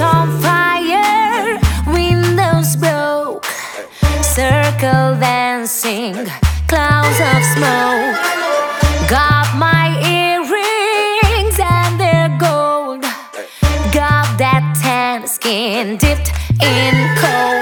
on fire, windows broke, circle dancing, clouds of smoke. Got my earrings and they're gold. Got that tan skin dipped in cold.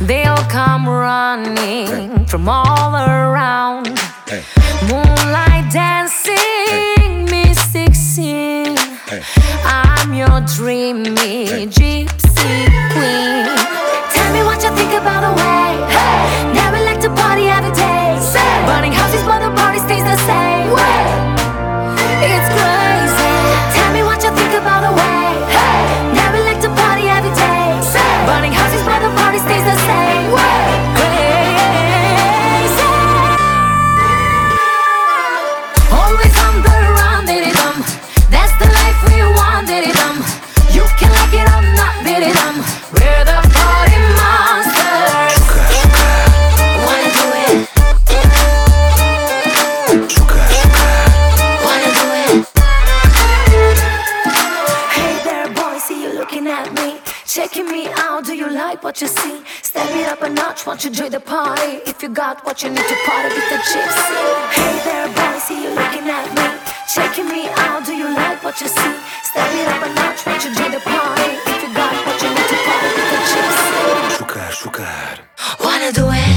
They'll come running from all around. Moonlight dancing, mystic scene. I'm your dreamy gypsy queen. like me? Checking me out, do you like what you see? Step it up a notch want you join the party. If you got what you need to party with the gypsy. Hey there, boy, see you looking at me. Checking me out, do you like what you see? Step it up a notch want you join the party. If you got what you need to party with the gypsy. Шукаю, шукаю. Wanna do it?